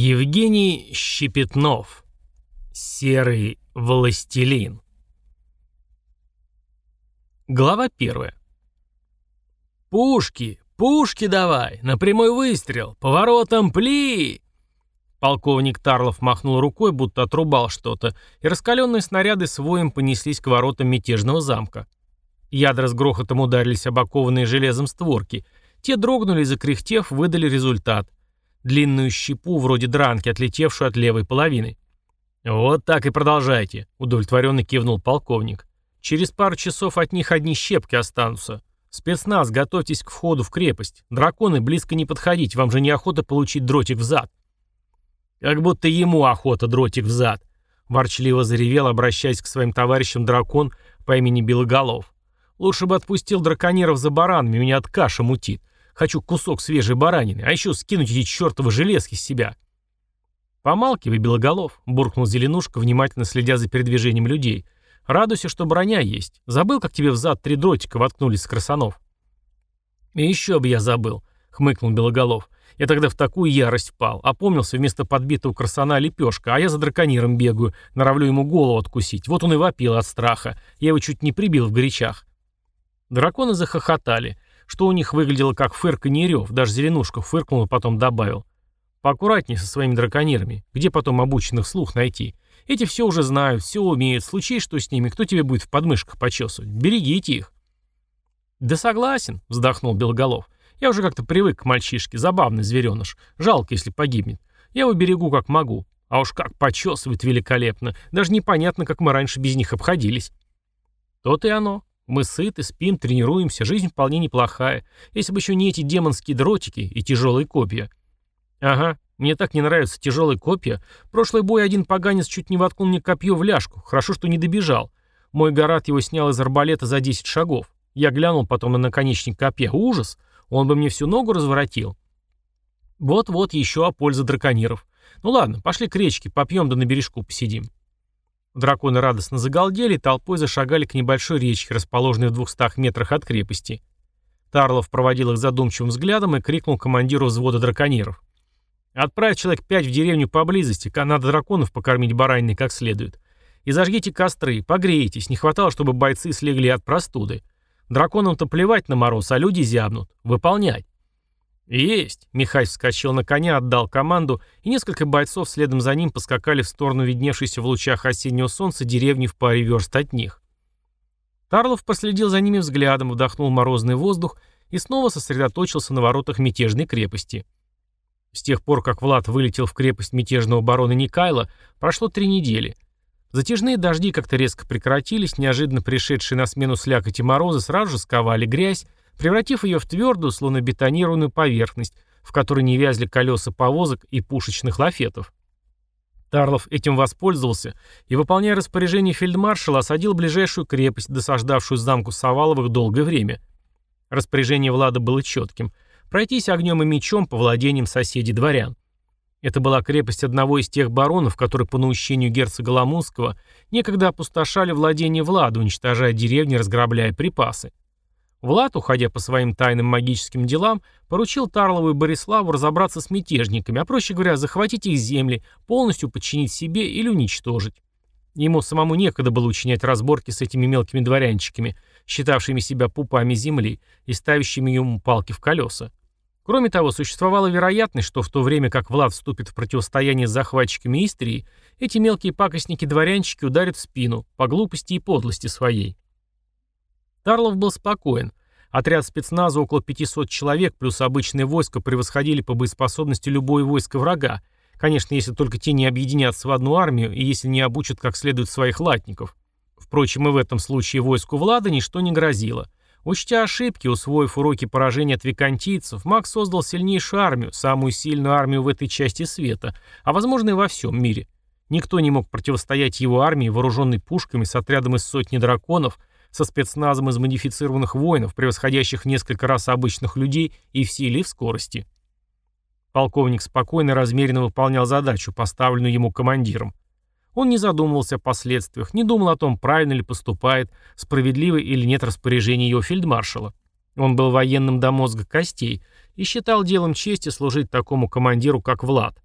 Евгений Щепетнов. Серый властелин. Глава первая. «Пушки! Пушки давай! На прямой выстрел! Поворотом пли!» Полковник Тарлов махнул рукой, будто отрубал что-то, и раскаленные снаряды с воем понеслись к воротам мятежного замка. Ядра с грохотом ударились об окованные железом створки. Те дрогнули и, закряхтев, выдали результат длинную щепу, вроде дранки, отлетевшую от левой половины. «Вот так и продолжайте», — удовлетворенно кивнул полковник. «Через пару часов от них одни щепки останутся. Спецназ, готовьтесь к входу в крепость. Драконы, близко не подходить, вам же неохота получить дротик в зад». «Как будто ему охота дротик в зад», — ворчливо заревел, обращаясь к своим товарищам дракон по имени Белоголов. «Лучше бы отпустил драконеров за баранами, меня от каши мутит. Хочу кусок свежей баранины, а еще скинуть эти чертовы железки с себя. Помалкивай, Белоголов, буркнул Зеленушка, внимательно следя за передвижением людей. Радуйся, что броня есть. Забыл, как тебе в зад три дротика воткнулись с красанов. И еще бы я забыл, хмыкнул Белоголов. Я тогда в такую ярость впал. Опомнился вместо подбитого красана лепешка, а я за дракониром бегаю, норовлю ему голову откусить. Вот он и вопил от страха. Я его чуть не прибил в горячах. Драконы захохотали что у них выглядело как фырканье рев, даже Зеленушка фыркнул и потом добавил. Поаккуратнее со своими драконерами, где потом обученных слух найти. Эти все уже знают, все умеют, случай что с ними, кто тебе будет в подмышках почесывать, берегите их. Да согласен, вздохнул Белоголов. Я уже как-то привык к мальчишке, забавный звереныш, жалко, если погибнет. Я его берегу как могу, а уж как почесывает великолепно, даже непонятно, как мы раньше без них обходились. То-то и оно. Мы сыты, спим, тренируемся, жизнь вполне неплохая. Если бы еще не эти демонские дротики и тяжелые копья. Ага, мне так не нравятся тяжелые копья. Прошлый бой один поганец чуть не воткнул мне копье в ляжку. Хорошо, что не добежал. Мой горат его снял из арбалета за 10 шагов. Я глянул потом на наконечник копья. Ужас! Он бы мне всю ногу разворотил. Вот-вот еще о пользе дракониров. Ну ладно, пошли к речке, попьем да на бережку посидим. Драконы радостно загалдели и толпой зашагали к небольшой речке, расположенной в двухстах метрах от крепости. Тарлов проводил их задумчивым взглядом и крикнул командиру взвода драконеров. «Отправь человек пять в деревню поблизости, надо драконов покормить бараниной как следует. И зажгите костры, погрейтесь, не хватало, чтобы бойцы слегли от простуды. Драконам-то плевать на мороз, а люди зябнут. Выполнять». «Есть!» — Михай вскочил на коня, отдал команду, и несколько бойцов следом за ним поскакали в сторону видневшейся в лучах осеннего солнца деревни в паре верст от них. Тарлов последил за ними взглядом, вдохнул морозный воздух и снова сосредоточился на воротах мятежной крепости. С тех пор, как Влад вылетел в крепость мятежного барона Никайла, прошло три недели. Затяжные дожди как-то резко прекратились, неожиданно пришедшие на смену слякоти морозы сразу же сковали грязь, превратив ее в твердую, словно бетонированную поверхность, в которой не вязли колеса повозок и пушечных лафетов. Тарлов этим воспользовался и, выполняя распоряжение фельдмаршала, осадил ближайшую крепость, досаждавшую замку Саваловых долгое время. Распоряжение Влада было четким – пройтись огнем и мечом по владениям соседей дворян. Это была крепость одного из тех баронов, которые по наущению герцога Ламунского некогда опустошали владение Влада, уничтожая деревни, разграбляя припасы. Влад, уходя по своим тайным магическим делам, поручил Тарлову и Бориславу разобраться с мятежниками, а проще говоря, захватить их земли, полностью подчинить себе или уничтожить. Ему самому некогда было учинять разборки с этими мелкими дворянчиками, считавшими себя пупами земли и ставящими ему палки в колеса. Кроме того, существовала вероятность, что в то время как Влад вступит в противостояние с захватчиками Истрии, эти мелкие пакостники-дворянчики ударят в спину по глупости и подлости своей. Тарлов был спокоен. Отряд спецназа около 500 человек плюс обычное войско превосходили по боеспособности любое войско врага, конечно, если только те не объединятся в одну армию и если не обучат как следует своих латников. Впрочем, и в этом случае войску Влада ничто не грозило. Учтя ошибки, усвоив уроки поражения от викантийцев, Макс создал сильнейшую армию, самую сильную армию в этой части света, а возможно и во всем мире. Никто не мог противостоять его армии, вооруженной пушками с отрядом из сотни драконов, со спецназом из модифицированных воинов, превосходящих несколько раз обычных людей и в силе, и в скорости. Полковник спокойно и размеренно выполнял задачу, поставленную ему командиром. Он не задумывался о последствиях, не думал о том, правильно ли поступает, справедливо или нет распоряжения его фельдмаршала. Он был военным до мозга костей и считал делом чести служить такому командиру, как Влад.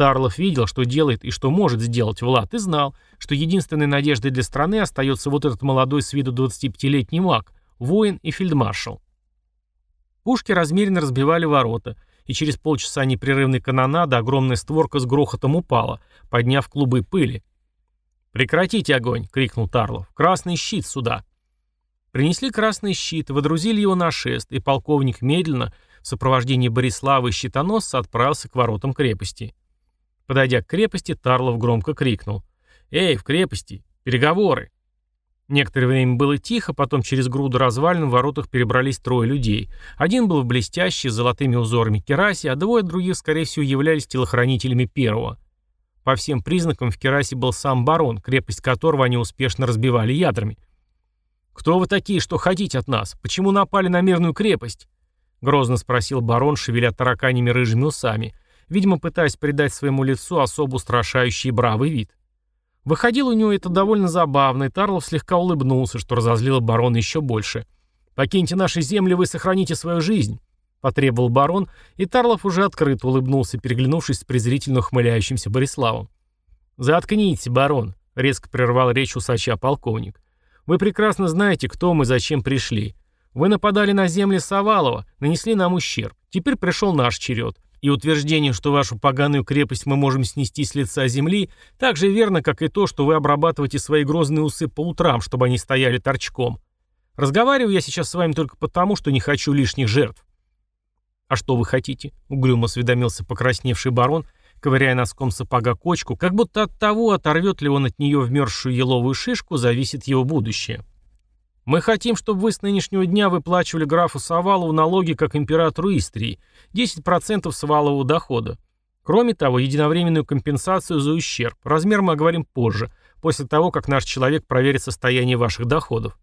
Тарлов видел, что делает и что может сделать Влад, и знал, что единственной надеждой для страны остается вот этот молодой с виду 25-летний маг, воин и фельдмаршал. Пушки размеренно разбивали ворота, и через полчаса непрерывной канонады огромная створка с грохотом упала, подняв клубы пыли. «Прекратите огонь!» — крикнул Тарлов. «Красный щит сюда!» Принесли красный щит, водрузили его на шест, и полковник медленно, в сопровождении Борислава и щитоносца, отправился к воротам крепости. Подойдя к крепости, Тарлов громко крикнул. «Эй, в крепости! Переговоры!» Некоторое время было тихо, потом через груду развалин в воротах перебрались трое людей. Один был в блестящей, с золотыми узорами керасе, а двое других, скорее всего, являлись телохранителями первого. По всем признакам в керасе был сам барон, крепость которого они успешно разбивали ядрами. «Кто вы такие, что хотите от нас? Почему напали на мирную крепость?» Грозно спросил барон, шевеля тараканями рыжими усами, видимо, пытаясь придать своему лицу особо устрашающий и бравый вид. Выходил у него это довольно забавно, и Тарлов слегка улыбнулся, что разозлило барона еще больше. «Покиньте наши земли, вы сохраните свою жизнь», — потребовал барон, и Тарлов уже открыто улыбнулся, переглянувшись с презрительно ухмыляющимся Бориславом. «Заткнитесь, барон», — резко прервал речь усача полковник. «Вы прекрасно знаете, кто мы, зачем пришли. Вы нападали на земли Савалова, нанесли нам ущерб. Теперь пришел наш черед. И утверждение, что вашу поганую крепость мы можем снести с лица земли, так же верно, как и то, что вы обрабатываете свои грозные усы по утрам, чтобы они стояли торчком. Разговариваю я сейчас с вами только потому, что не хочу лишних жертв. «А что вы хотите?» — угрюмо осведомился покрасневший барон, ковыряя носком сапога кочку, как будто от того, оторвет ли он от нее вмерзшую еловую шишку, зависит его будущее. Мы хотим, чтобы вы с нынешнего дня выплачивали графу Савалову налоги как императору Истрии, 10% Савалового дохода. Кроме того, единовременную компенсацию за ущерб. Размер мы оговорим позже, после того, как наш человек проверит состояние ваших доходов.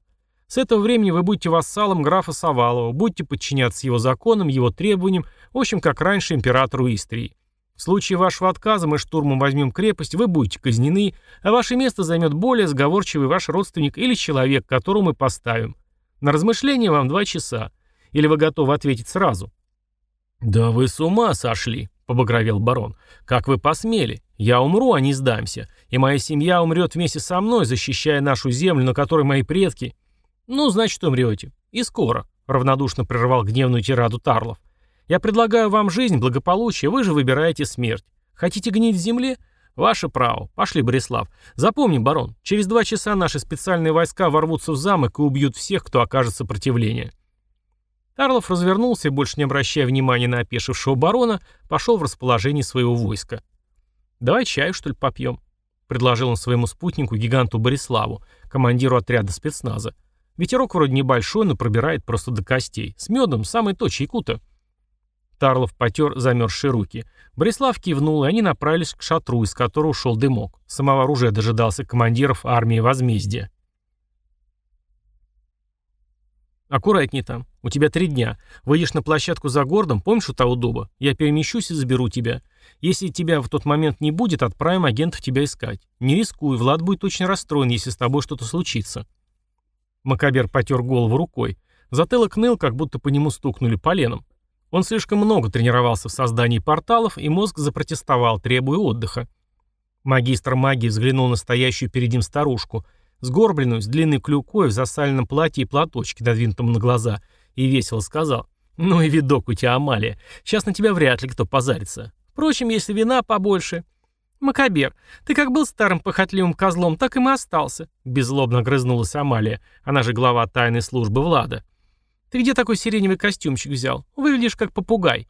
С этого времени вы будете вассалом графа Савалова, будете подчиняться его законам, его требованиям, в общем, как раньше императору Истрии. В случае вашего отказа мы штурмом возьмем крепость, вы будете казнены, а ваше место займет более сговорчивый ваш родственник или человек, которого мы поставим. На размышление вам два часа. Или вы готовы ответить сразу?» «Да вы с ума сошли», — побагровел барон. «Как вы посмели? Я умру, а не сдамся. И моя семья умрет вместе со мной, защищая нашу землю, на которой мои предки...» «Ну, значит, умрете. И скоро», — равнодушно прервал гневную тираду Тарлов. Я предлагаю вам жизнь, благополучие, вы же выбираете смерть. Хотите гнить в земле? Ваше право. Пошли, Борислав. Запомни, барон, через два часа наши специальные войска ворвутся в замок и убьют всех, кто окажет сопротивление. Тарлов развернулся больше не обращая внимания на опешившего барона, пошел в расположение своего войска. «Давай чаю, что ли, попьем?» — предложил он своему спутнику, гиганту Бориславу, командиру отряда спецназа. «Ветерок вроде небольшой, но пробирает просто до костей. С медом самый то, чайку-то». Тарлов потер замерзшие руки. Борислав кивнул, и они направились к шатру, из которого ушел дымок. Самовар уже дожидался командиров армии возмездия. «Аккуратней там. У тебя три дня. Выйдешь на площадку за городом, помнишь у того дуба? Я перемещусь и заберу тебя. Если тебя в тот момент не будет, отправим агентов тебя искать. Не рискуй, Влад будет очень расстроен, если с тобой что-то случится». Макабер потер голову рукой. Затылок ныл, как будто по нему стукнули поленом. Он слишком много тренировался в создании порталов, и мозг запротестовал, требуя отдыха. Магистр магии взглянул на стоящую перед ним старушку, сгорбленную, с длинной клюкой, в засаленном платье и платочке, надвинутом на глаза, и весело сказал, «Ну и видок у тебя, Амалия. Сейчас на тебя вряд ли кто позарится. Впрочем, если вина побольше...» «Макабер, ты как был старым похотливым козлом, так и мы остался», — беззлобно грызнулась Амалия, она же глава тайной службы Влада. Ты где такой сиреневый костюмчик взял? Выглядишь как попугай».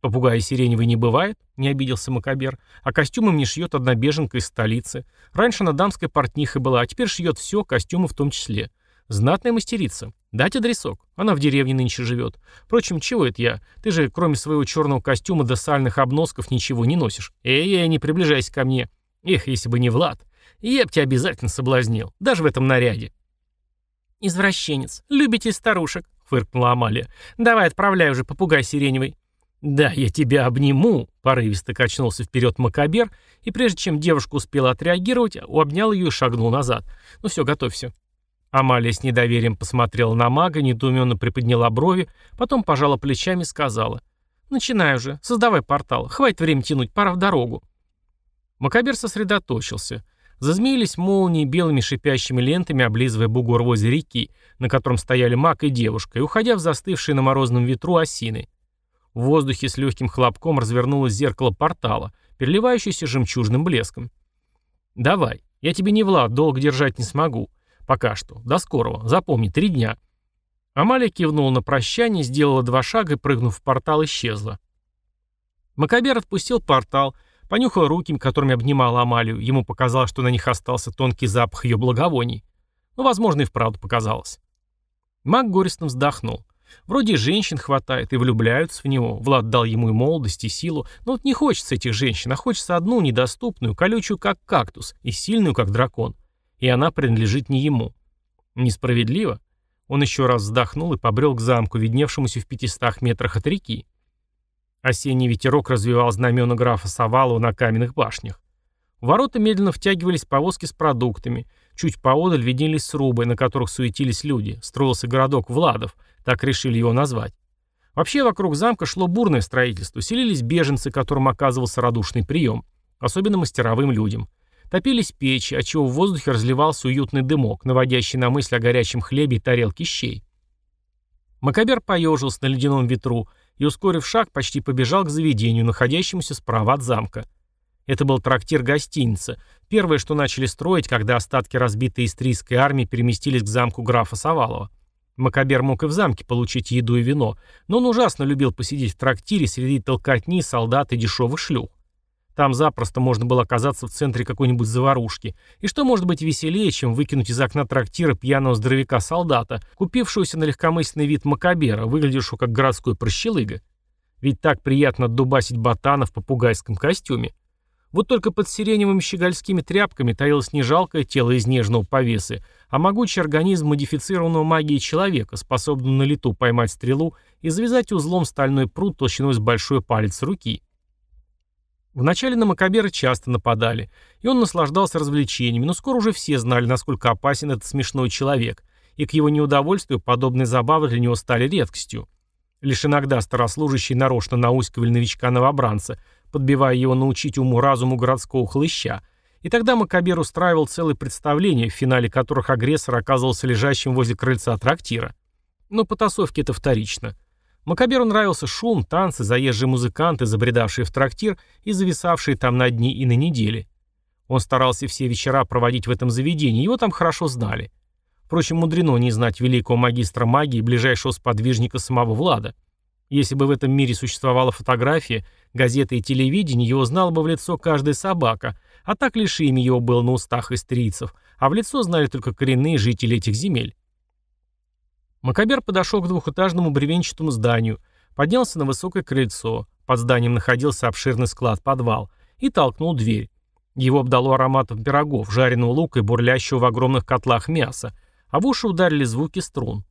«Попугая сиреневый не бывает», — не обиделся Макабер. «А костюмы мне шьет одна беженка из столицы. Раньше она дамской портнихой была, а теперь шьет все, костюмы в том числе. Знатная мастерица. Дать адресок. Она в деревне нынче живет. Впрочем, чего это я? Ты же, кроме своего черного костюма до сальных обносков, ничего не носишь. Эй-эй, не приближайся ко мне. Эх, если бы не Влад. Я б тебя обязательно соблазнил. Даже в этом наряде». «Извращенец. Любитель старушек. — фыркнула Амалия. «Давай, отправляй уже, попугай сиреневый». «Да, я тебя обниму», — порывисто качнулся вперед Макабер, и прежде чем девушка успела отреагировать, обнял ее и шагнул назад. «Ну все, готовься». Амалия с недоверием посмотрела на мага, недоуменно приподняла брови, потом пожала плечами и сказала. «Начинай уже, создавай портал, хватит время тянуть, пора в дорогу». Макабер сосредоточился. Зазмеились молнии белыми шипящими лентами, облизывая бугор возле реки, на котором стояли маг и девушка, и уходя в застывшие на морозном ветру осины. В воздухе с легким хлопком развернулось зеркало портала, переливающееся жемчужным блеском. «Давай, я тебе не Влад, долго держать не смогу. Пока что. До скорого. Запомни, три дня». Амалия кивнула на прощание, сделала два шага и, прыгнув в портал, исчезла. Макабер отпустил портал, понюхал руки, которыми обнимала Амалию. Ему показалось, что на них остался тонкий запах ее благовоний. Но, возможно, и вправду показалось. Маг горестно вздохнул. Вроде женщин хватает и влюбляются в него. Влад дал ему и молодость, и силу. Но вот не хочется этих женщин, а хочется одну недоступную, колючую, как кактус, и сильную, как дракон. И она принадлежит не ему. Несправедливо? Он еще раз вздохнул и побрел к замку, видневшемуся в пятистах метрах от реки. Осенний ветерок развивал знамена графа Савалова на каменных башнях. В ворота медленно втягивались повозки с продуктами. Чуть поодаль виднелись срубы, на которых суетились люди. Строился городок Владов, так решили его назвать. Вообще вокруг замка шло бурное строительство, селились беженцы, которым оказывался радушный прием, особенно мастеровым людям. Топились печи, отчего в воздухе разливался уютный дымок, наводящий на мысль о горячем хлебе и тарелке щей. Макабер поежился на ледяном ветру и, ускорив шаг, почти побежал к заведению, находящемуся справа от замка. Это был трактир-гостиница, первое, что начали строить, когда остатки разбитой истрийской армии переместились к замку графа Савалова. Макабер мог и в замке получить еду и вино, но он ужасно любил посидеть в трактире среди толкотни, солдат и дешевых шлюх. Там запросто можно было оказаться в центре какой-нибудь заварушки. И что может быть веселее, чем выкинуть из окна трактира пьяного здоровяка-солдата, купившегося на легкомысленный вид макабера, выглядевшего как городской прощелыга? Ведь так приятно дубасить ботана в попугайском костюме. Вот только под сиреневыми щегольскими тряпками таилось не жалкое тело из нежного повесы, а могучий организм модифицированного магией человека, способный на лету поймать стрелу и завязать узлом стальной пруд толщиной с большой палец руки. Вначале на Макабера часто нападали, и он наслаждался развлечениями, но скоро уже все знали, насколько опасен этот смешной человек, и к его неудовольствию подобные забавы для него стали редкостью. Лишь иногда старослужащие нарочно науськивали новичка-новобранца, подбивая его научить уму-разуму городского хлыща. И тогда Макабер устраивал целые представления, в финале которых агрессор оказывался лежащим возле крыльца трактира. Но потасовки это вторично. Макаберу нравился шум, танцы, заезжие музыканты, забредавшие в трактир и зависавшие там на дни и на недели. Он старался все вечера проводить в этом заведении, его там хорошо знали. Впрочем, мудрено не знать великого магистра магии ближайшего сподвижника самого Влада. Если бы в этом мире существовала фотография, газеты и телевидение, его знала бы в лицо каждая собака, а так лишь имя его было на устах истрийцев, а в лицо знали только коренные жители этих земель. Макабер подошел к двухэтажному бревенчатому зданию, поднялся на высокое крыльцо, под зданием находился обширный склад-подвал, и толкнул дверь. Его обдало ароматом пирогов, жареного лука и бурлящего в огромных котлах мяса, а в уши ударили звуки струн.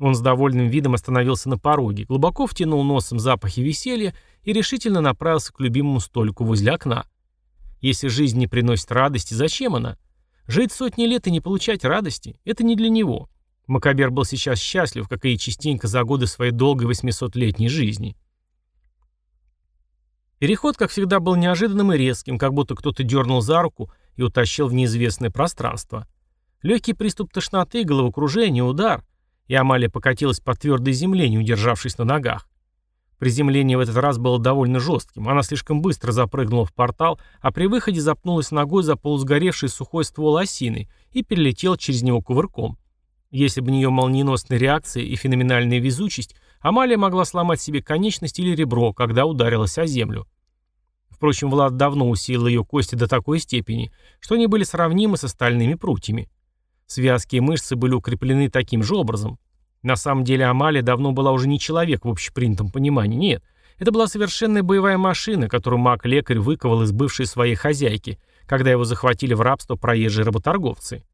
Он с довольным видом остановился на пороге, глубоко втянул носом запахи веселья и решительно направился к любимому столику возле окна. Если жизнь не приносит радости, зачем она? Жить сотни лет и не получать радости – это не для него. Макабер был сейчас счастлив, как и частенько за годы своей долгой 800-летней жизни. Переход, как всегда, был неожиданным и резким, как будто кто-то дернул за руку и утащил в неизвестное пространство. Легкий приступ тошноты, головокружение, удар и Амалия покатилась по твердой земле, не удержавшись на ногах. Приземление в этот раз было довольно жестким. Она слишком быстро запрыгнула в портал, а при выходе запнулась ногой за полусгоревший сухой ствол осины и перелетела через него кувырком. Если бы не ее молниеносная реакция и феноменальная везучесть, Амалия могла сломать себе конечность или ребро, когда ударилась о землю. Впрочем, Влад давно усилил ее кости до такой степени, что они были сравнимы с остальными прутьями. Связки и мышцы были укреплены таким же образом. На самом деле Амалия давно была уже не человек в общепринятом понимании, нет. Это была совершенная боевая машина, которую маг-лекарь выковал из бывшей своей хозяйки, когда его захватили в рабство проезжие работорговцы.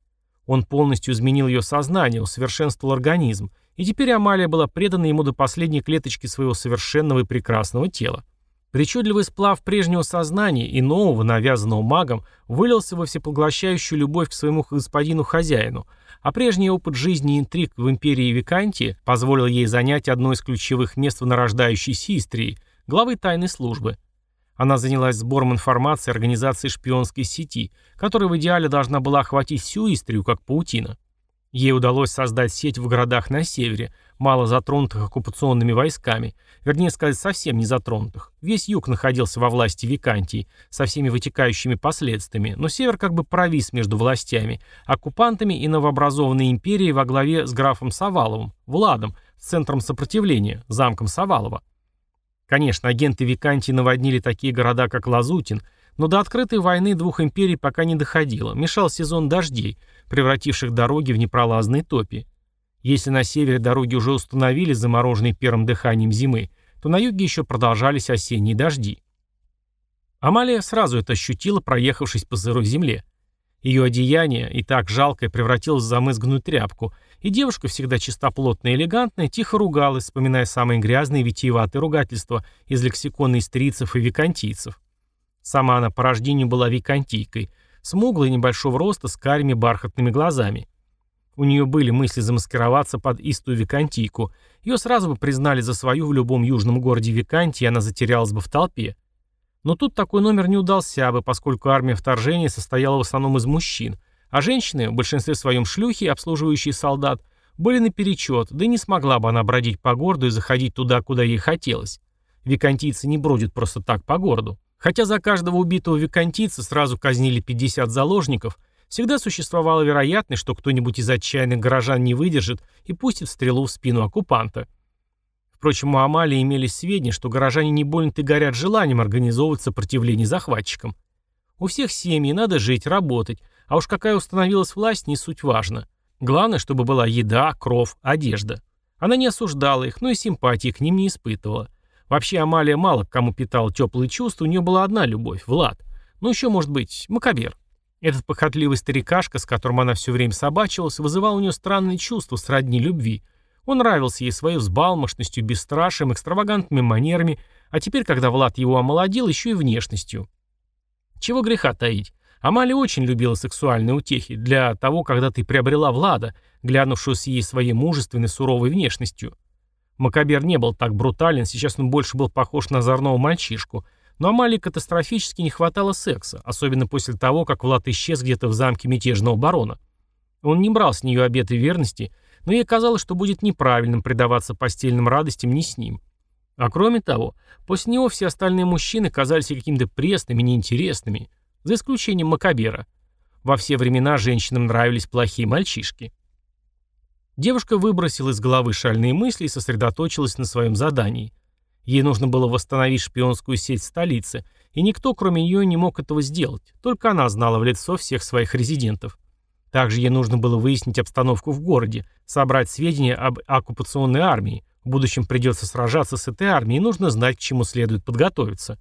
Он полностью изменил ее сознание, усовершенствовал организм, и теперь Амалия была предана ему до последней клеточки своего совершенного и прекрасного тела. Причудливый сплав прежнего сознания и нового, навязанного магом, вылился во всепоглощающую любовь к своему господину-хозяину, а прежний опыт жизни и интриг в империи Викантии позволил ей занять одно из ключевых мест в нарождающейся Истрии, главы тайной службы. Она занялась сбором информации организации шпионской сети, которая в идеале должна была охватить всю Истрию, как паутина. Ей удалось создать сеть в городах на севере, мало затронутых оккупационными войсками, вернее сказать, совсем не затронутых. Весь юг находился во власти Викантии, со всеми вытекающими последствиями, но север как бы провис между властями, оккупантами и новообразованной империей во главе с графом Саваловым, Владом, центром сопротивления, замком Савалова. Конечно, агенты Викантии наводнили такие города, как Лазутин, но до открытой войны двух империй пока не доходило, мешал сезон дождей, превративших дороги в непролазные топи. Если на севере дороги уже установили, замороженные первым дыханием зимы, то на юге еще продолжались осенние дожди. Амалия сразу это ощутила, проехавшись по сырой земле. Ее одеяние, и так жалкое, превратилось в замызганную тряпку, и девушка, всегда чистоплотная и элегантная, тихо ругалась, вспоминая самые грязные витиеватые ругательства из лексикона истрийцев и викантийцев. Сама она по рождению была викантийкой, смуглой небольшого роста с карими бархатными глазами. У нее были мысли замаскироваться под истую викантийку. Ее сразу бы признали за свою в любом южном городе Викантии, и она затерялась бы в толпе. Но тут такой номер не удался бы, поскольку армия вторжения состояла в основном из мужчин, а женщины, в большинстве своем шлюхи, обслуживающие солдат, были наперечет, да и не смогла бы она бродить по городу и заходить туда, куда ей хотелось. Викантийцы не бродят просто так по городу. Хотя за каждого убитого викантийца сразу казнили 50 заложников, всегда существовала вероятность, что кто-нибудь из отчаянных горожан не выдержит и пустит стрелу в спину оккупанта. Впрочем, у Амалии имелись сведения, что горожане не больно-то горят желанием организовывать сопротивление захватчикам. У всех семьи надо жить, работать, а уж какая установилась власть, не суть важно. Главное, чтобы была еда, кров, одежда. Она не осуждала их, но и симпатии к ним не испытывала. Вообще Амалия мало к кому питала теплые чувства, у нее была одна любовь – Влад. Ну еще, может быть, Макабер. Этот похотливый старикашка, с которым она все время собачивалась, вызывал у нее странные чувства сродни любви. Он нравился ей своей взбалмошностью, бесстрашием, экстравагантными манерами, а теперь, когда Влад его омолодил, еще и внешностью. Чего греха таить. Амалия очень любила сексуальные утехи для того, когда ты приобрела Влада, глянувшую ей своей мужественной суровой внешностью. Макабер не был так брутален, сейчас он больше был похож на озорного мальчишку. Но Амалии катастрофически не хватало секса, особенно после того, как Влад исчез где-то в замке мятежного барона. Он не брал с нее обеты верности, но ей казалось, что будет неправильным предаваться постельным радостям не с ним. А кроме того, после него все остальные мужчины казались какими-то пресными, неинтересными, за исключением Макабера. Во все времена женщинам нравились плохие мальчишки. Девушка выбросила из головы шальные мысли и сосредоточилась на своем задании. Ей нужно было восстановить шпионскую сеть в столице, и никто, кроме нее, не мог этого сделать, только она знала в лицо всех своих резидентов. Также ей нужно было выяснить обстановку в городе, собрать сведения об оккупационной армии. В будущем придется сражаться с этой армией, и нужно знать, к чему следует подготовиться.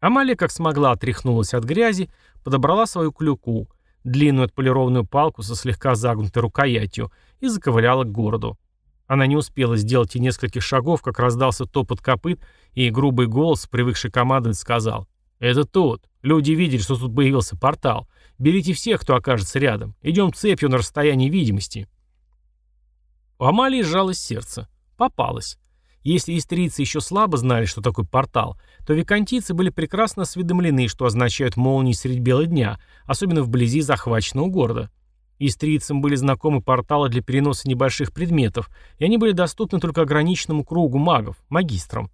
Амалия как смогла отряхнулась от грязи, подобрала свою клюку, длинную отполированную палку со слегка загнутой рукоятью, и заковыляла к городу. Она не успела сделать и нескольких шагов, как раздался топот копыт, и грубый голос, привыкший командовать, сказал «Это тот. Люди видели, что тут появился портал. Берите всех, кто окажется рядом. Идем цепью на расстоянии видимости». У Амалии сжалось сердце. Попалась. Если истрийцы еще слабо знали, что такое портал, то викантийцы были прекрасно осведомлены, что означают молнии средь бела дня, особенно вблизи захваченного города. Истрийцам были знакомы порталы для переноса небольших предметов, и они были доступны только ограниченному кругу магов, магистрам.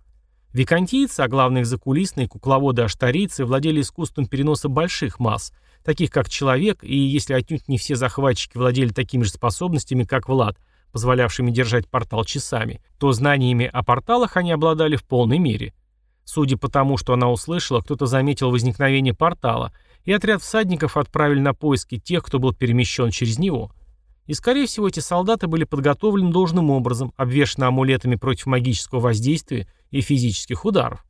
Викантийцы, а главное их закулисные кукловоды-аштарийцы, владели искусством переноса больших масс, таких как человек, и если отнюдь не все захватчики владели такими же способностями, как Влад, позволявшими держать портал часами, то знаниями о порталах они обладали в полной мере. Судя по тому, что она услышала, кто-то заметил возникновение портала, и отряд всадников отправили на поиски тех, кто был перемещен через него. И, скорее всего, эти солдаты были подготовлены должным образом, обвешаны амулетами против магического воздействия и физических ударов.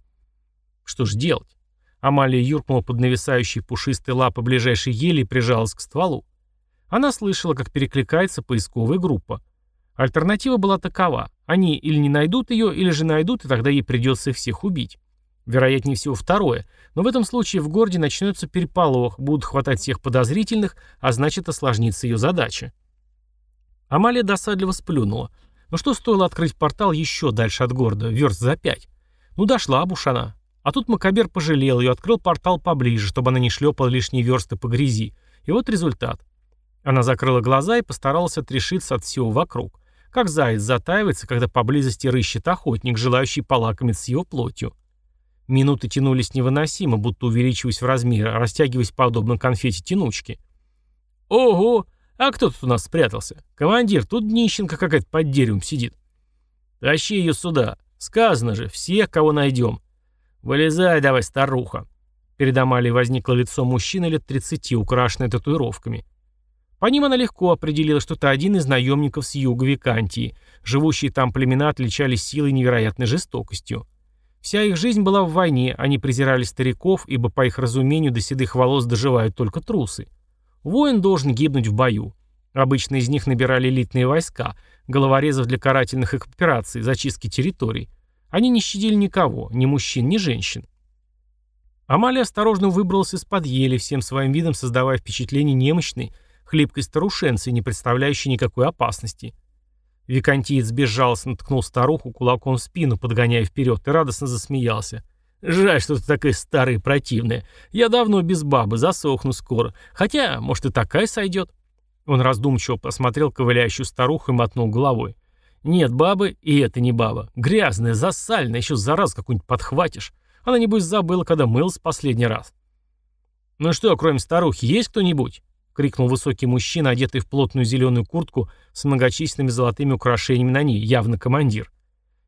Что ж делать? Амалия юркнула под нависающие пушистые лапы ближайшей ели и прижалась к стволу. Она слышала, как перекликается поисковая группа. Альтернатива была такова. Они или не найдут ее, или же найдут, и тогда ей придется всех убить. Вероятнее всего второе, но в этом случае в городе начнется переполох, будут хватать всех подозрительных, а значит осложнится ее задача. Амалия досадливо сплюнула. Но что стоило открыть портал еще дальше от города, верст за пять? Ну дошла она. А тут Макабер пожалел ее, открыл портал поближе, чтобы она не шлепала лишние версты по грязи. И вот результат. Она закрыла глаза и постаралась отрешиться от всего вокруг. Как заяц затаивается, когда поблизости рыщет охотник, желающий полакомиться его плотью. Минуты тянулись невыносимо, будто увеличиваясь в размере, растягиваясь подобно конфете-тянучке. «Ого! А кто тут у нас спрятался? Командир, тут днищенка какая-то под деревом сидит». «Тащи ее сюда. Сказано же, всех, кого найдем. Вылезай давай, старуха». Перед Амалией возникло лицо мужчины лет 30, украшенное татуировками. По ним она легко определила, что это один из наемников с юга Викантии. Живущие там племена отличались силой и невероятной жестокостью. Вся их жизнь была в войне, они презирали стариков, ибо по их разумению до седых волос доживают только трусы. Воин должен гибнуть в бою. Обычно из них набирали элитные войска, головорезов для карательных операций, зачистки территорий. Они не щадили никого, ни мужчин, ни женщин. Амалия осторожно выбралась из-под ели, всем своим видом создавая впечатление немощной, хлипкой старушенцы, не представляющей никакой опасности. Викантиец безжалостно ткнул старуху кулаком в спину, подгоняя вперед, и радостно засмеялся. «Жаль, что ты такая старая и противная. Я давно без бабы, засохну скоро. Хотя, может, и такая сойдет». Он раздумчиво посмотрел ковыляющую старуху и мотнул головой. «Нет бабы, и это не баба. Грязная, засальная, еще за раз какую-нибудь подхватишь. Она, небось, забыла, когда мылась последний раз». «Ну что, кроме старухи, есть кто-нибудь?» — крикнул высокий мужчина, одетый в плотную зеленую куртку с многочисленными золотыми украшениями на ней, явно командир.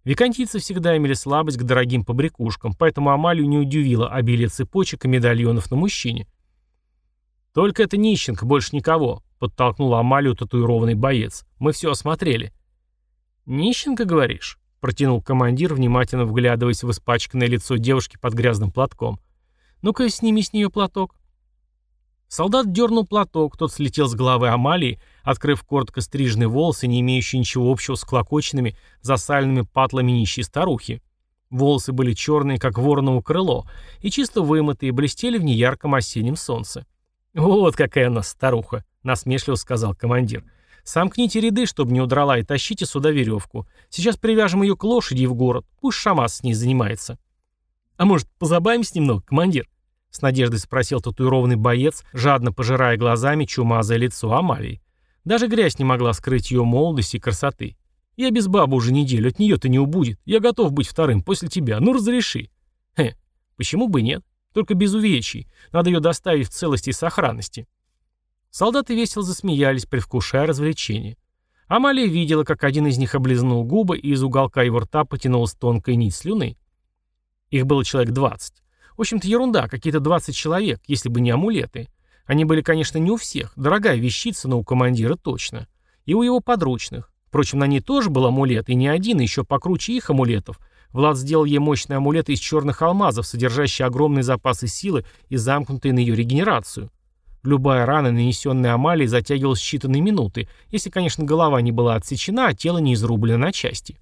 Викантийцы всегда имели слабость к дорогим побрякушкам, поэтому Амалию не удивило обилие цепочек и медальонов на мужчине. «Только это нищенка, больше никого», — подтолкнул Амалию татуированный боец. «Мы все осмотрели». «Нищенка, говоришь?» — протянул командир, внимательно вглядываясь в испачканное лицо девушки под грязным платком. «Ну-ка, сними с нее платок». Солдат дернул платок, тот слетел с головы Амалии, открыв коротко стрижные волосы, не имеющие ничего общего с клокоченными, засаленными патлами нищей старухи. Волосы были черные, как вороново крыло, и чисто вымытые, блестели в неярком осеннем солнце. «Вот какая она старуха», — насмешливо сказал командир. «Сомкните ряды, чтобы не удрала, и тащите сюда веревку. Сейчас привяжем ее к лошади в город. Пусть Шамас с ней занимается». «А может, позабавимся немного, командир?» С надеждой спросил татуированный боец, жадно пожирая глазами чумазое лицо Амалии. Даже грязь не могла скрыть ее молодости и красоты. «Я без бабы уже неделю, от нее-то не убудет. Я готов быть вторым после тебя. Ну, разреши». «Хе, почему бы нет? Только без увечий. Надо ее доставить в целости и сохранности». Солдаты весело засмеялись, привкушая развлечение. Амалия видела, как один из них облизнул губы, и из уголка его рта потянулась тонкая нить слюны. Их было человек двадцать. В общем-то, ерунда, какие-то 20 человек, если бы не амулеты. Они были, конечно, не у всех, дорогая вещица, но у командира точно. И у его подручных. Впрочем, на ней тоже был амулет, и не один, и еще покруче их амулетов. Влад сделал ей мощный амулет из черных алмазов, содержащий огромные запасы силы и замкнутые на ее регенерацию. Любая рана, нанесенная Амалией, затягивалась считанные минуты, если, конечно, голова не была отсечена, а тело не изрублено на части.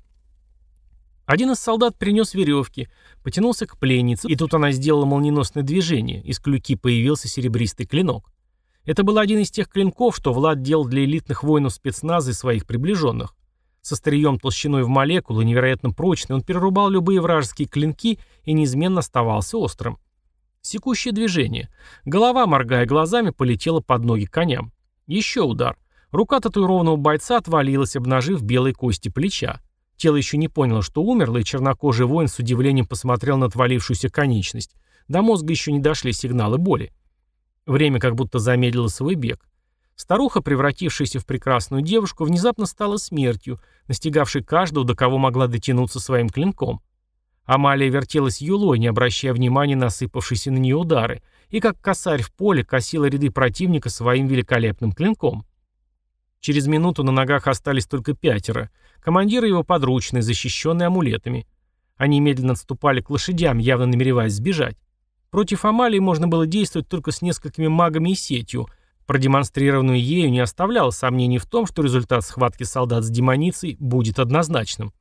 Один из солдат принес веревки, потянулся к пленнице, и тут она сделала молниеносное движение, из клюки появился серебристый клинок. Это был один из тех клинков, что Влад делал для элитных воинов спецназа и своих приближенных. Со стрием толщиной в молекулы, невероятно прочный, он перерубал любые вражеские клинки и неизменно оставался острым. Секущее движение. Голова, моргая глазами, полетела под ноги коням. Еще удар. Рука татуированного бойца отвалилась, обнажив белые кости плеча. Тело еще не поняло, что умерло, и чернокожий воин с удивлением посмотрел на отвалившуюся конечность. До мозга еще не дошли сигналы боли. Время как будто замедлило свой бег. Старуха, превратившаяся в прекрасную девушку, внезапно стала смертью, настигавшей каждого, до кого могла дотянуться своим клинком. Амалия вертелась юлой, не обращая внимания на сыпавшиеся на нее удары, и как косарь в поле косила ряды противника своим великолепным клинком. Через минуту на ногах остались только пятеро — Командир и его подручные, защищенные амулетами. Они медленно отступали к лошадям, явно намереваясь сбежать. Против Амалии можно было действовать только с несколькими магами и сетью. Продемонстрированную ею не оставляло сомнений в том, что результат схватки солдат с демоницей будет однозначным.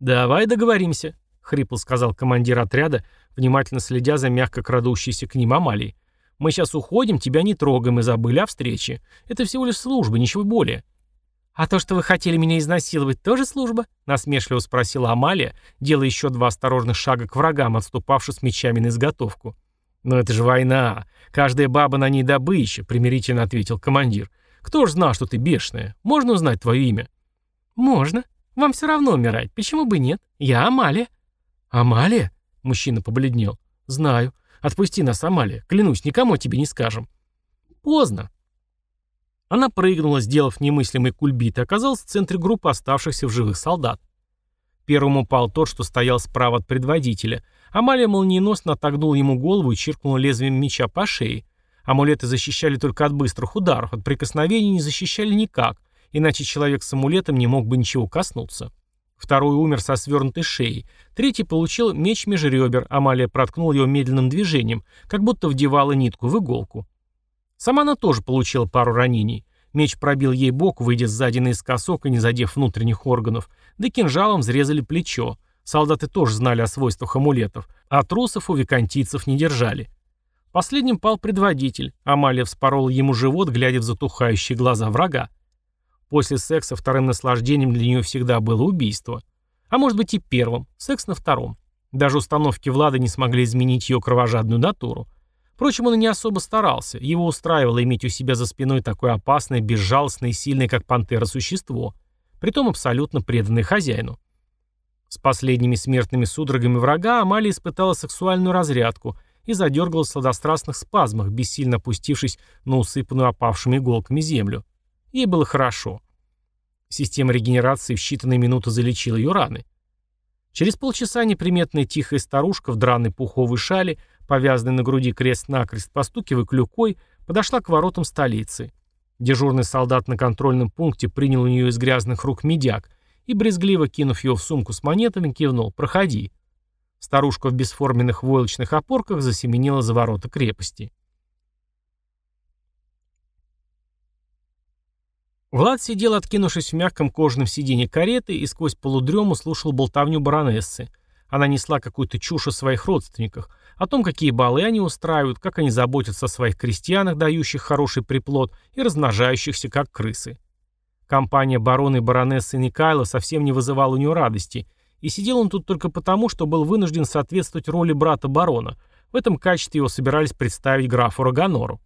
«Давай договоримся», — хрипло сказал командир отряда, внимательно следя за мягко крадущейся к ним Амалией. «Мы сейчас уходим, тебя не трогаем и забыли о встрече. Это всего лишь служба, ничего более». «А то, что вы хотели меня изнасиловать, тоже служба?» — насмешливо спросила Амалия, делая еще два осторожных шага к врагам, отступавших с мечами на изготовку. «Но это же война. Каждая баба на ней добыча», — примирительно ответил командир. «Кто ж знал, что ты бешеная? Можно узнать твое имя?» «Можно. Вам все равно умирать. Почему бы нет? Я Амалия». «Амалия?» — мужчина побледнел. «Знаю. Отпусти нас, Амалия. Клянусь, никому тебе не скажем». «Поздно. Она прыгнула, сделав немыслимый кульбит, и оказалась в центре группы оставшихся в живых солдат. Первым упал тот, что стоял справа от предводителя. Амалия молниеносно отогнула ему голову и чиркнула лезвием меча по шее. Амулеты защищали только от быстрых ударов, от прикосновений не защищали никак, иначе человек с амулетом не мог бы ничего коснуться. Второй умер со свернутой шеей. Третий получил меч меж ребер. Амалия проткнула его медленным движением, как будто вдевала нитку в иголку. Сама она тоже получила пару ранений. Меч пробил ей бок, выйдя сзади наискосок и не задев внутренних органов, да кинжалом взрезали плечо. Солдаты тоже знали о свойствах амулетов, а трусов у викантийцев не держали. Последним пал предводитель. Амалия вспорола ему живот, глядя в затухающие глаза врага. После секса вторым наслаждением для нее всегда было убийство. А может быть и первым, секс на втором. Даже установки Влада не смогли изменить ее кровожадную натуру. Впрочем, он и не особо старался. Его устраивало иметь у себя за спиной такое опасное, безжалостное и сильное, как пантера, существо, притом абсолютно преданное хозяину. С последними смертными судорогами врага Амалия испытала сексуальную разрядку и задергалась в сладострастных спазмах, бессильно опустившись на усыпанную опавшими иголками землю. Ей было хорошо. Система регенерации в считанные минуты залечила ее раны. Через полчаса неприметная тихая старушка в драной пуховой шале повязанный на груди крест-накрест, постукивая клюкой, подошла к воротам столицы. Дежурный солдат на контрольном пункте принял у нее из грязных рук медяк и, брезгливо кинув ее в сумку с монетами, кивнул «Проходи». Старушка в бесформенных войлочных опорках засеменила за ворота крепости. Влад сидел, откинувшись в мягком кожаном сиденье кареты, и сквозь полудрему слушал болтовню баронессы. Она несла какую-то чушь о своих родственниках, о том, какие балы они устраивают, как они заботятся о своих крестьянах, дающих хороший приплод и размножающихся, как крысы. Компания барона и баронессы Никайла совсем не вызывала у него радости, и сидел он тут только потому, что был вынужден соответствовать роли брата барона. В этом качестве его собирались представить графу Роганору.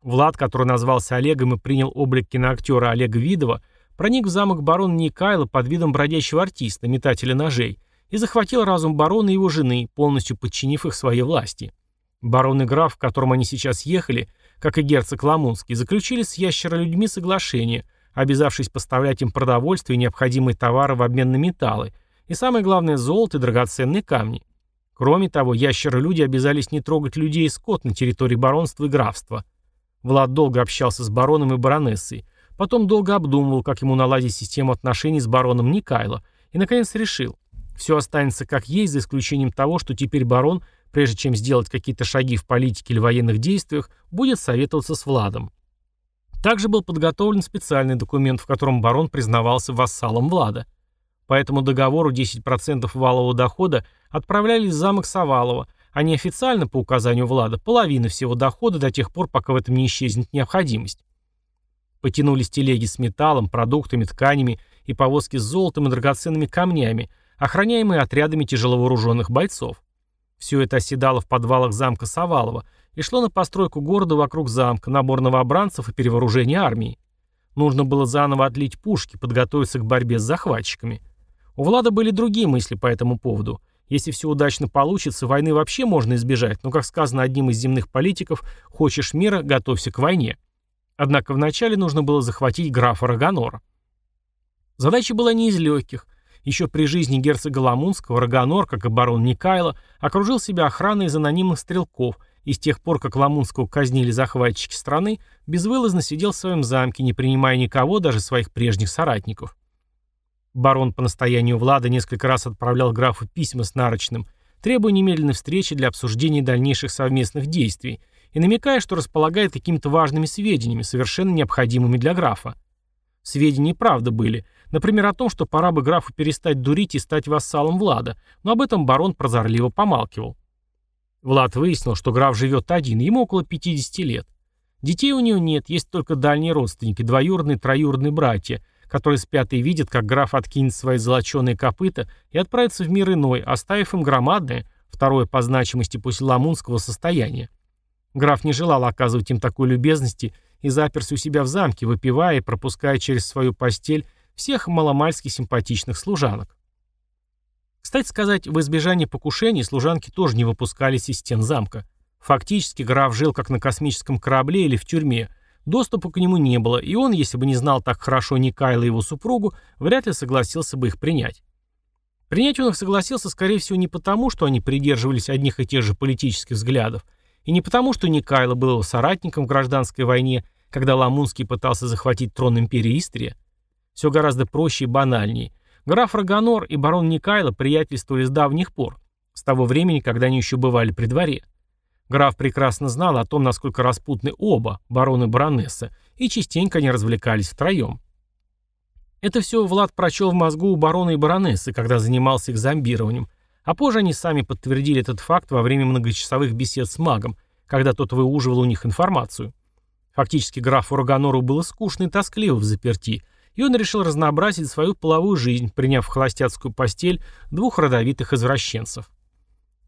Влад, который назвался Олегом и принял облик киноактера Олега Видова, проник в замок барона Никайла под видом бродящего артиста, метателя ножей – и захватил разум барона и его жены, полностью подчинив их своей власти. Барон и граф, в котором они сейчас ехали, как и герцог Ламунский, заключили с ящеролюдьми соглашение, обязавшись поставлять им продовольствие и необходимые товары в обмен на металлы, и самое главное золото и драгоценные камни. Кроме того, ящеролюди обязались не трогать людей и скот на территории баронства и графства. Влад долго общался с бароном и баронессой, потом долго обдумывал, как ему наладить систему отношений с бароном Никайло, и, наконец, решил, все останется как есть, за исключением того, что теперь барон, прежде чем сделать какие-то шаги в политике или военных действиях, будет советоваться с Владом. Также был подготовлен специальный документ, в котором барон признавался вассалом Влада. По этому договору 10% валового дохода отправлялись в замок Савалова, а неофициально, по указанию Влада, половина всего дохода до тех пор, пока в этом не исчезнет необходимость. Потянулись телеги с металлом, продуктами, тканями и повозки с золотом и драгоценными камнями, охраняемые отрядами тяжеловооруженных бойцов. Все это оседало в подвалах замка Савалова и шло на постройку города вокруг замка, набор новобранцев и перевооружение армии. Нужно было заново отлить пушки, подготовиться к борьбе с захватчиками. У Влада были другие мысли по этому поводу. Если все удачно получится, войны вообще можно избежать, но, как сказано одним из земных политиков, хочешь мира, готовься к войне. Однако вначале нужно было захватить графа Рагонора. Задача была не из легких. Еще при жизни герцога Ламунского Рагонор, как и барон Никайло, окружил себя охраной из анонимных стрелков и с тех пор, как Ламунского казнили захватчики страны, безвылазно сидел в своем замке, не принимая никого, даже своих прежних соратников. Барон по настоянию Влада несколько раз отправлял графу письма с нарочным, требуя немедленной встречи для обсуждения дальнейших совместных действий и намекая, что располагает какими-то важными сведениями, совершенно необходимыми для графа. Сведения правда были, Например, о том, что пора бы графу перестать дурить и стать вассалом Влада, но об этом барон прозорливо помалкивал. Влад выяснил, что граф живет один, ему около 50 лет. Детей у него нет, есть только дальние родственники, двоюродные, троюродные братья, которые спят и видят, как граф откинет свои золоченые копыта и отправится в мир иной, оставив им громадное, второе по значимости после ламунского состояния. Граф не желал оказывать им такой любезности и заперся у себя в замке, выпивая и пропуская через свою постель всех маломальски симпатичных служанок. Кстати сказать, в избежание покушений служанки тоже не выпускались из стен замка. Фактически граф жил как на космическом корабле или в тюрьме. Доступа к нему не было, и он, если бы не знал так хорошо Никайла и его супругу, вряд ли согласился бы их принять. Принять он их согласился, скорее всего, не потому, что они придерживались одних и тех же политических взглядов, и не потому, что Никайло был его соратником в гражданской войне, когда Ламунский пытался захватить трон империи Истрия. Все гораздо проще и банальнее. Граф Рагонор и барон Никайло приятельствовали с давних пор, с того времени, когда они еще бывали при дворе. Граф прекрасно знал о том, насколько распутны оба, барон и баронесса, и частенько они развлекались втроем. Это все Влад прочел в мозгу у барона и баронессы, когда занимался их зомбированием, а позже они сами подтвердили этот факт во время многочасовых бесед с магом, когда тот выуживал у них информацию. Фактически графу Рогонору было скучно и тоскливо в заперти, и он решил разнообразить свою половую жизнь, приняв в холостяцкую постель двух родовитых извращенцев.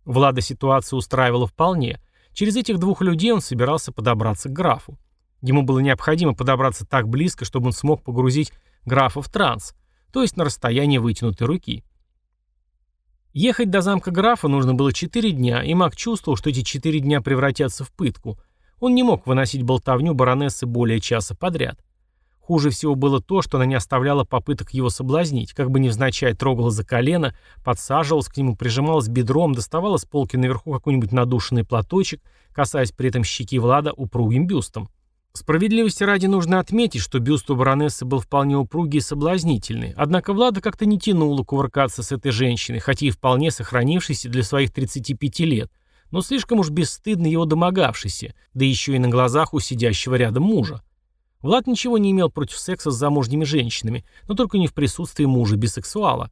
Влада ситуацию устраивала вполне. Через этих двух людей он собирался подобраться к графу. Ему было необходимо подобраться так близко, чтобы он смог погрузить графа в транс, то есть на расстояние вытянутой руки. Ехать до замка графа нужно было 4 дня, и маг чувствовал, что эти 4 дня превратятся в пытку. Он не мог выносить болтовню баронессы более часа подряд. Хуже всего было то, что она не оставляла попыток его соблазнить, как бы невзначай трогала за колено, подсаживалась к нему, прижималась бедром, доставала с полки наверху какой-нибудь надушенный платочек, касаясь при этом щеки Влада упругим бюстом. Справедливости ради нужно отметить, что бюст у баронессы был вполне упругий и соблазнительный, однако Влада как-то не тянуло кувыркаться с этой женщиной, хотя и вполне сохранившейся для своих 35 лет, но слишком уж бесстыдно его домогавшийся, да еще и на глазах у сидящего рядом мужа. Влад ничего не имел против секса с замужними женщинами, но только не в присутствии мужа бисексуала.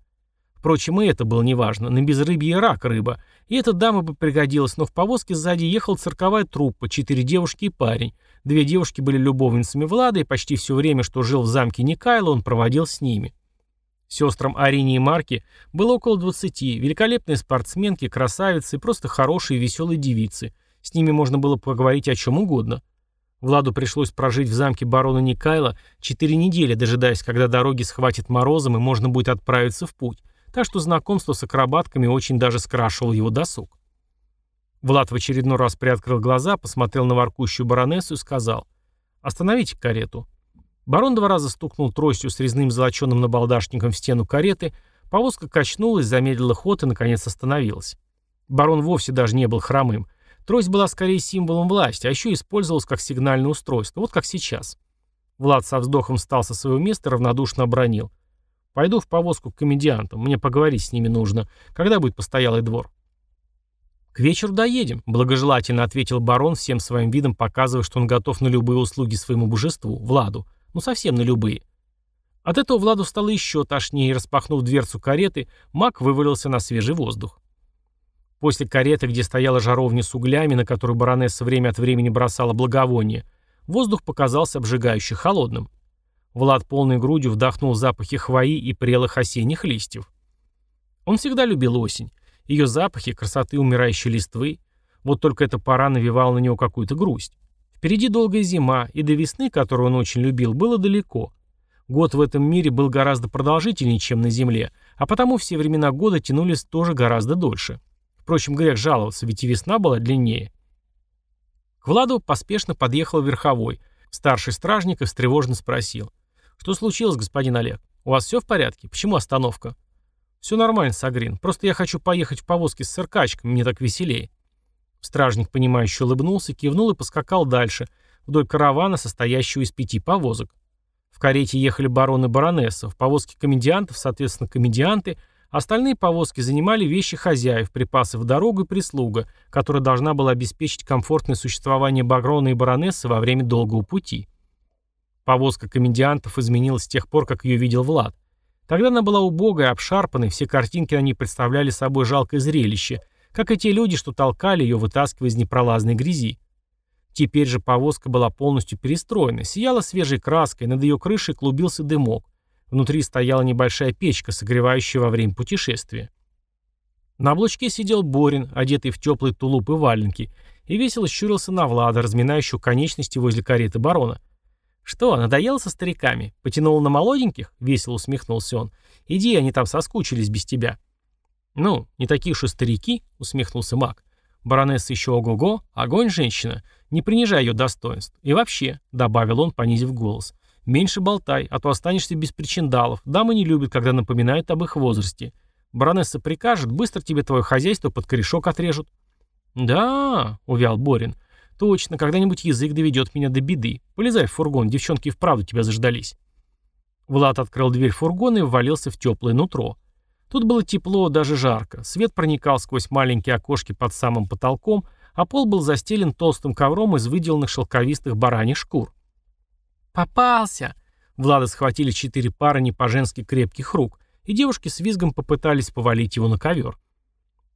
Впрочем, и это было неважно, на безрыбье рак рыба, и эта дама бы пригодилась, но в повозке сзади ехала цирковая труппа, четыре девушки и парень. Две девушки были любовницами Влада, и почти все время, что жил в замке Никайла, он проводил с ними. Сестрам Арине и Марке было около 20, великолепные спортсменки, красавицы и просто хорошие веселые девицы. С ними можно было поговорить о чем угодно. Владу пришлось прожить в замке барона Никайла четыре недели, дожидаясь, когда дороги схватит морозом и можно будет отправиться в путь, так что знакомство с акробатками очень даже скрашивало его досуг. Влад в очередной раз приоткрыл глаза, посмотрел на воркущую баронессу и сказал «Остановите карету». Барон два раза стукнул тростью с резным золоченым набалдашником в стену кареты, повозка качнулась, замедлила ход и, наконец, остановилась. Барон вовсе даже не был хромым – Трость была скорее символом власти, а еще использовалась как сигнальное устройство, вот как сейчас. Влад со вздохом встал со своего места и равнодушно обронил. «Пойду в повозку к комедиантам, мне поговорить с ними нужно. Когда будет постоялый двор?» «К вечеру доедем», — благожелательно ответил барон, всем своим видом показывая, что он готов на любые услуги своему божеству, Владу. Ну, совсем на любые. От этого Владу стало еще тошнее, и, распахнув дверцу кареты, маг вывалился на свежий воздух. После кареты, где стояла жаровня с углями, на которую баронесса время от времени бросала благовоние, воздух показался обжигающе холодным. Влад полной грудью вдохнул запахи хвои и прелых осенних листьев. Он всегда любил осень. Ее запахи, красоты умирающей листвы. Вот только эта пора навевала на него какую-то грусть. Впереди долгая зима, и до весны, которую он очень любил, было далеко. Год в этом мире был гораздо продолжительнее, чем на Земле, а потому все времена года тянулись тоже гораздо дольше. Впрочем, грех жаловаться, ведь и весна была длиннее. К Владу поспешно подъехал верховой. Старший стражник и встревоженно спросил. «Что случилось, господин Олег? У вас все в порядке? Почему остановка?» «Все нормально, Сагрин. Просто я хочу поехать в повозке с циркачками, мне так веселее». Стражник, понимающе улыбнулся, кивнул и поскакал дальше, вдоль каравана, состоящего из пяти повозок. В карете ехали бароны и баронесса, в повозке комедиантов, соответственно, комедианты – Остальные повозки занимали вещи хозяев, припасы в дорогу и прислуга, которая должна была обеспечить комфортное существование Багрона и баронессы во время долгого пути. Повозка комедиантов изменилась с тех пор, как ее видел Влад. Тогда она была убогой, обшарпанной, все картинки на ней представляли собой жалкое зрелище, как и те люди, что толкали ее, вытаскивая из непролазной грязи. Теперь же повозка была полностью перестроена, сияла свежей краской, над ее крышей клубился дымок. Внутри стояла небольшая печка, согревающая во время путешествия. На облучке сидел Борин, одетый в теплый тулуп и валенки, и весело щурился на Влада, разминающую конечности возле кареты барона. «Что, надоело со стариками? Потянул на молоденьких?» — весело усмехнулся он. «Иди, они там соскучились без тебя». «Ну, не такие уж и старики», — усмехнулся маг. «Баронесса еще ого-го, огонь женщина. Не принижай ее достоинств. И вообще», — добавил он, понизив голос, — «меньше болтай, а то останешься без причиндалов. Дамы не любят, когда напоминают об их возрасте. Баронесса прикажет, быстро тебе твое хозяйство под корешок отрежут». «Да», — увял Борин, — «точно, когда-нибудь язык доведет меня до беды. Полезай в фургон, девчонки вправду тебя заждались». Влад открыл дверь фургона и ввалился в теплое нутро. Тут было тепло, даже жарко. Свет проникал сквозь маленькие окошки под самым потолком, а пол был застелен толстым ковром из выделанных шелковистых бараньих шкур. «Попался!» Влада схватили четыре пары не по-женски крепких рук, и девушки с визгом попытались повалить его на ковер.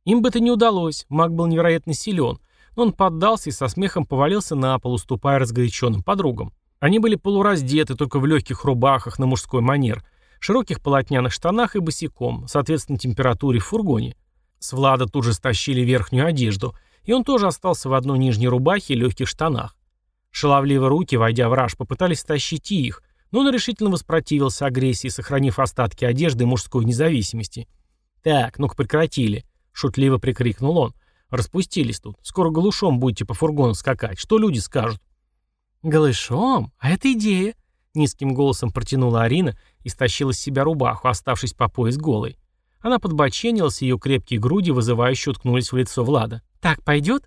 Им бы это не удалось, маг был невероятно силен, но он поддался и со смехом повалился на пол, уступая разгоряченным подругам. Они были полураздеты, только в легких рубахах на мужской манер – широких полотняных штанах и босиком, соответственно температуре в фургоне. С Влада тут же стащили верхнюю одежду, и он тоже остался в одной нижней рубахе и легких штанах. Шаловливо руки, войдя в раж, попытались стащить и их, но он решительно воспротивился агрессии, сохранив остатки одежды и мужской независимости. «Так, ну-ка прекратили», — шутливо прикрикнул он. «Распустились тут. Скоро голышом будете по фургону скакать. Что люди скажут?» «Голышом? А это идея!» Низким голосом протянула Арина и стащила с себя рубаху, оставшись по пояс голой. Она подбоченилась, ее крепкие груди вызывающе уткнулись в лицо Влада. «Так пойдет?»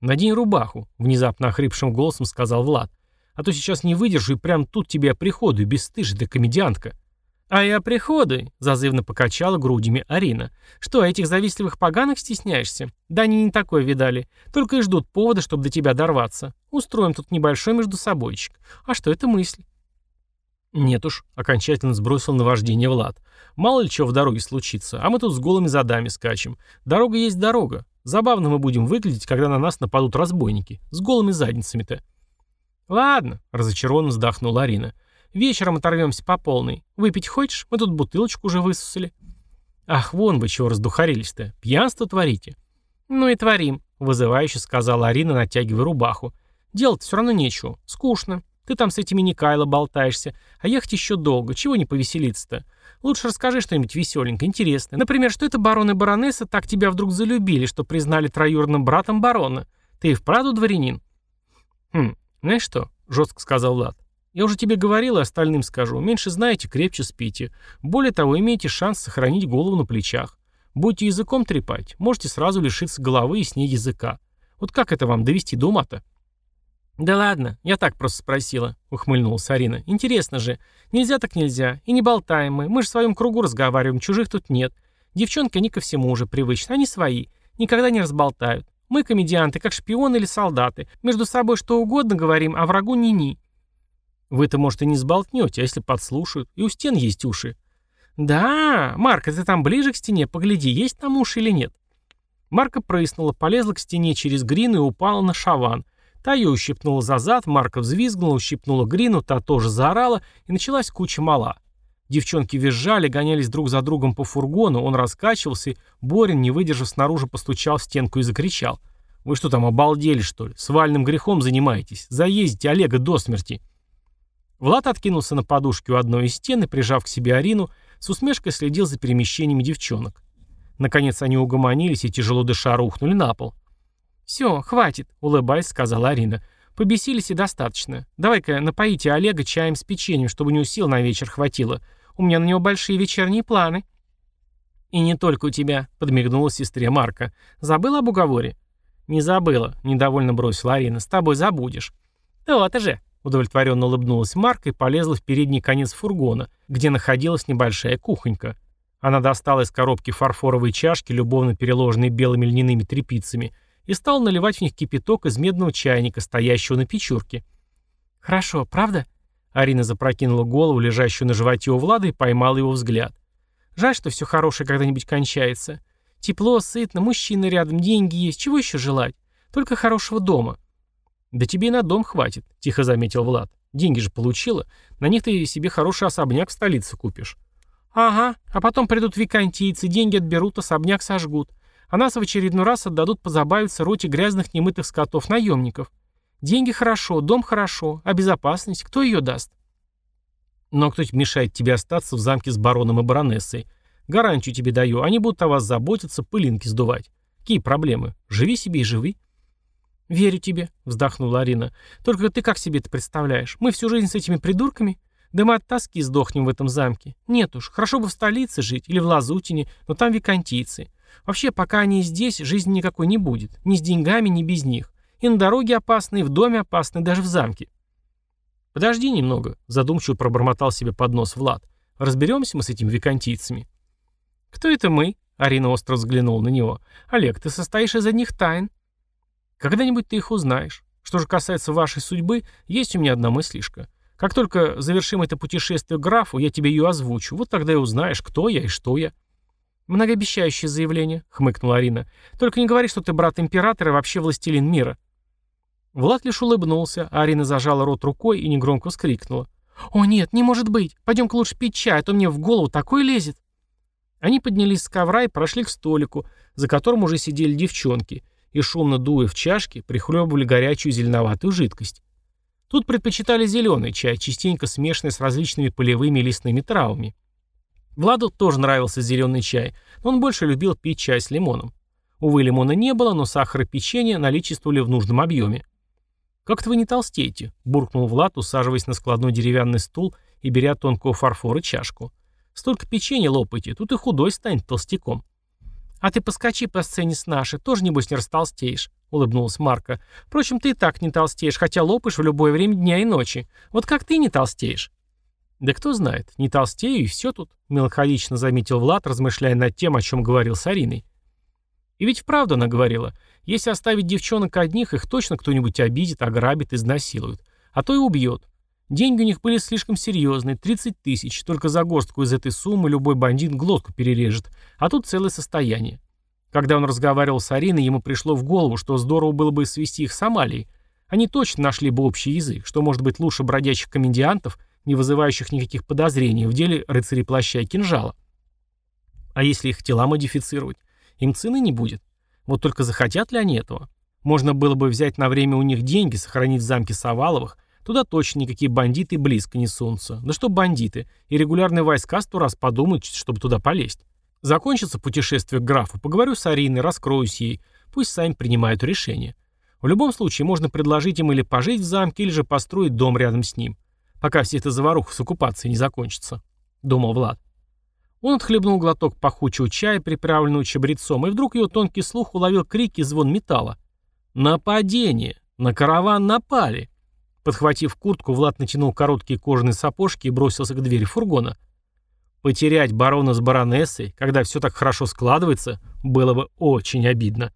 «Надень рубаху», — внезапно охрипшим голосом сказал Влад. «А то сейчас не выдержу и прям тут тебя приходу, бесстыжая ты комедиантка». «А я приходы», — зазывно покачала грудями Арина. «Что, этих завистливых поганок стесняешься? Да они не такое видали. Только и ждут повода, чтобы до тебя дорваться. Устроим тут небольшой между собойчик. А что это мысль? «Нет уж», — окончательно сбросил на вождение Влад. «Мало ли чего в дороге случится, а мы тут с голыми задами скачем. Дорога есть дорога. Забавно мы будем выглядеть, когда на нас нападут разбойники. С голыми задницами-то». «Ладно», — разочарованно вздохнула Арина. «Вечером оторвемся по полной. Выпить хочешь? Мы тут бутылочку уже высосали». «Ах, вон вы чего раздухарились-то. Пьянство творите». «Ну и творим», — вызывающе сказала Арина, натягивая рубаху. «Делать все равно нечего. Скучно. Ты там с этими Никайло болтаешься, а ехать еще долго, чего не повеселиться-то? Лучше расскажи что-нибудь веселенькое, интересное. Например, что это барон и баронесса так тебя вдруг залюбили, что признали троюродным братом барона? Ты и вправду дворянин?» «Хм, знаешь что?» — жестко сказал Влад. «Я уже тебе говорил и остальным скажу. Меньше знаете, крепче спите. Более того, имеете шанс сохранить голову на плечах. Будете языком трепать, можете сразу лишиться головы и с ней языка. Вот как это вам довести до ума-то?» «Да ладно, я так просто спросила», — ухмыльнулась Арина. «Интересно же. Нельзя так нельзя. И не болтаем мы. Мы же в своем кругу разговариваем, чужих тут нет. Девчонки, они ко всему уже привычны. Они свои. Никогда не разболтают. Мы комедианты, как шпионы или солдаты. Между собой что угодно говорим, а врагу ни-ни». «Вы-то, может, и не сболтнете, а если подслушают? И у стен есть уши». «Да, Марка, ты там ближе к стене, погляди, есть там уши или нет». Марка прыснула, полезла к стене через грин и упала на шаван — Та ее ущипнула за зад, Марка взвизгнула, ущипнула Грину, та тоже заорала, и началась куча мала. Девчонки визжали, гонялись друг за другом по фургону, он раскачивался, и Борин, не выдержав снаружи, постучал в стенку и закричал. «Вы что там, обалдели, что ли? С вальным грехом занимаетесь? Заездите Олега до смерти!» Влад откинулся на подушке у одной из стен и, прижав к себе Арину, с усмешкой следил за перемещениями девчонок. Наконец они угомонились и, тяжело дыша, рухнули на пол. «Все, хватит», — улыбаясь, сказала Арина. «Побесились и достаточно. Давай-ка напоите Олега чаем с печеньем, чтобы у него сил на вечер хватило. У меня на него большие вечерние планы». «И не только у тебя», — подмигнула сестре Марка. «Забыла об уговоре?» «Не забыла», — недовольно бросила Арина. «С тобой забудешь». «То-то же», — удовлетворенно улыбнулась Марка и полезла в передний конец фургона, где находилась небольшая кухонька. Она достала из коробки фарфоровые чашки, любовно переложенные белыми льняными тряпицами, — и стал наливать в них кипяток из медного чайника, стоящего на печурке. «Хорошо, правда?» Арина запрокинула голову, лежащую на животе у Влада, и поймала его взгляд. «Жаль, что все хорошее когда-нибудь кончается. Тепло, сытно, мужчина рядом, деньги есть, чего еще желать? Только хорошего дома». «Да тебе и на дом хватит», — тихо заметил Влад. Деньги же получила. На них ты себе хороший особняк в столице купишь. Ага, а потом придут викантийцы, деньги отберут, особняк сожгут. А нас в очередной раз отдадут позабавиться роте грязных немытых скотов-наемников. Деньги хорошо, дом хорошо, а безопасность, кто ее даст? Но кто мешает тебе остаться в замке с бароном и баронессой? Гарантию тебе даю, они будут о вас заботиться, пылинки сдувать. Какие проблемы? Живи себе и живи. «Верю тебе», — вздохнула Арина. «Только ты как себе это представляешь? Мы всю жизнь с этими придурками? Да мы от тоски сдохнем в этом замке. Нет уж, хорошо бы в столице жить или в Лазутине, но там викантийцы. Вообще, пока они здесь, жизни никакой не будет. Ни с деньгами, ни без них. И на дороге опасно, и в доме опасно, и даже в замке». «Подожди немного», — задумчиво пробормотал себе под нос Влад. «Разберемся мы с этими викантийцами». «Кто это мы?» — Арина остро взглянула на него. «Олег, ты состоишь из одних тайн. Когда-нибудь ты их узнаешь. Что же касается вашей судьбы, есть у меня одна мыслишка. Как только завершим это путешествие графу, я тебе ее озвучу. Вот тогда и узнаешь, кто я и что я». «Многообещающее заявление», — хмыкнула Арина. «Только не говори, что ты брат императора и вообще властелин мира». Влад лишь улыбнулся, а Арина зажала рот рукой и негромко вскрикнула. «О нет, не может быть! Пойдем-ка лучше пить чай, а то мне в голову такой лезет!» Они поднялись с ковра и прошли к столику, за которым уже сидели девчонки, и, шумно дуя в чашки, прихлебывали горячую зеленоватую жидкость. Тут предпочитали зеленый чай, частенько смешанный с различными полевыми и лесными травами. Владу тоже нравился зеленый чай, но он больше любил пить чай с лимоном. Увы, лимона не было, но сахар и печенье наличествовали в нужном объеме. «Как-то вы не толстеете», — буркнул Влад, усаживаясь на складной деревянный стул и беря тонкую фарфор и чашку. «Столько печенья лопаете, тут и худой станет толстяком». «А ты поскочи по сцене с нашей, тоже, небось, не растолстеешь», — улыбнулась Марка. «Впрочем, ты и так не толстеешь, хотя лопаешь в любое время дня и ночи. Вот как ты не толстеешь?» «Да кто знает, не толстею и все тут», — меланхолично заметил Влад, размышляя над тем, о чем говорил с Ариной. И ведь вправду она говорила, если оставить девчонок одних, их точно кто-нибудь обидит, ограбит, изнасилует. А то и убьет. Деньги у них были слишком серьезные, 30 тысяч, только за горстку из этой суммы любой бандит глотку перережет, а тут целое состояние. Когда он разговаривал с Ариной, ему пришло в голову, что здорово было бы свести их с Амалией. Они точно нашли бы общий язык, что может быть лучше бродячих комедиантов, не вызывающих никаких подозрений в деле рыцарей плаща и кинжала. А если их тела модифицировать? Им цены не будет. Вот только захотят ли они этого? Можно было бы взять на время у них деньги, сохранить в замке Саваловых, Туда точно никакие бандиты близко не сунутся. Да что бандиты? И регулярные войска сто раз подумают, чтобы туда полезть. Закончится путешествие к графу, поговорю с Ариной, раскроюсь ей. Пусть сами принимают решение. В любом случае, можно предложить им или пожить в замке, или же построить дом рядом с ним. Пока все эта заваруха с оккупацией не закончится. Думал Влад. Он отхлебнул глоток пахучего чая, приправленного чабрецом, и вдруг его тонкий слух уловил крики и звон металла. «Нападение! На караван напали!» Подхватив куртку, Влад натянул короткие кожаные сапожки и бросился к двери фургона. Потерять барона с баронессой, когда все так хорошо складывается, было бы очень обидно.